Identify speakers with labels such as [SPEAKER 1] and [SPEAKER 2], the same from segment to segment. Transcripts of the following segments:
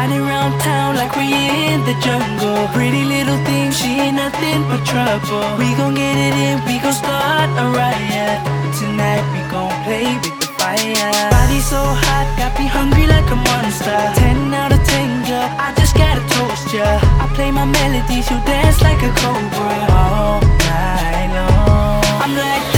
[SPEAKER 1] around town like we in the jungle. Pretty little thing, she ain't nothing but trouble. We gon' get it in, we gon' start a riot. Tonight we gon' play with the fire. Body so hot, got me hungry like a monster. Ten out of ten, girl, I just gotta toast ya. I play my melodies, you dance like a cobra all night long. I'm like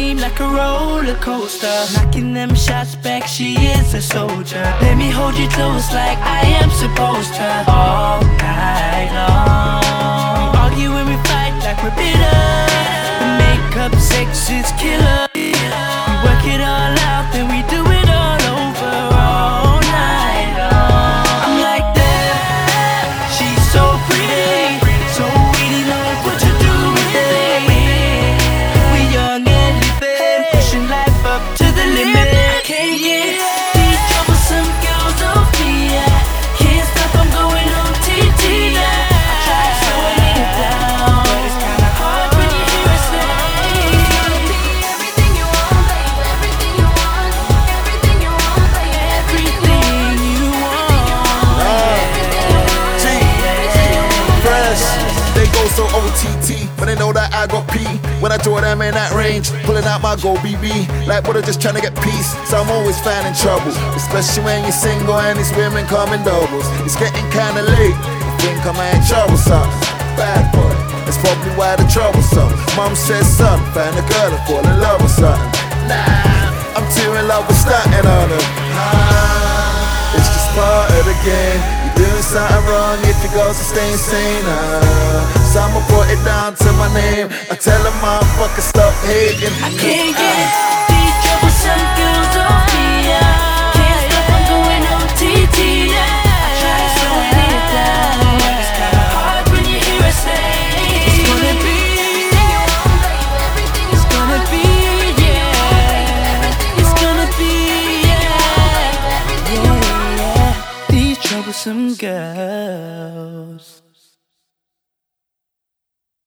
[SPEAKER 1] like a roller coaster. Knocking them shots back, she is a soldier. Let me hold you close like I am supposed to. All
[SPEAKER 2] OTT when they know that I got P. When I draw them in that range, pulling out my gold BB. Like, what I just trying to get peace. So I'm always finding trouble. Especially when you're single and these women come in doubles. It's getting kinda late. You think I'm in trouble, something. Bad boy. That's probably why the trouble's some. Mom says, son, find a girl and fall in love with something. Nah, something wrong if you go to stay insane. Uh, so I'ma put it down to my name. I tell them motherfucker stop hating.
[SPEAKER 1] I can't get these troublesome girls.